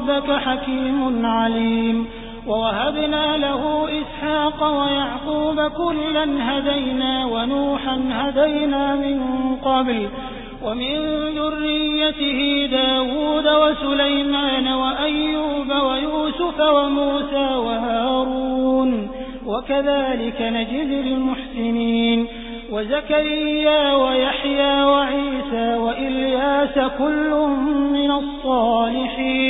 ربك حكيم عليم. ووهبنا له إسحاق ويعقوب كلا هدينا ونوحا هدينا من قبل. ومن ذريته داود وسليمان وأيوب ويوسف وموسى وهارون. وكذلك نجزي المحسنين. وزكريا ويحيى وعيسى وإلياس كل من الصالحين.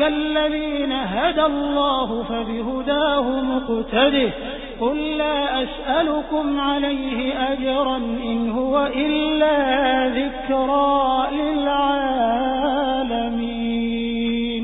الذين هدى الله فبهداه مقتده. قل لا أسألكم عليه أجرا إن هو إلا ذكرى.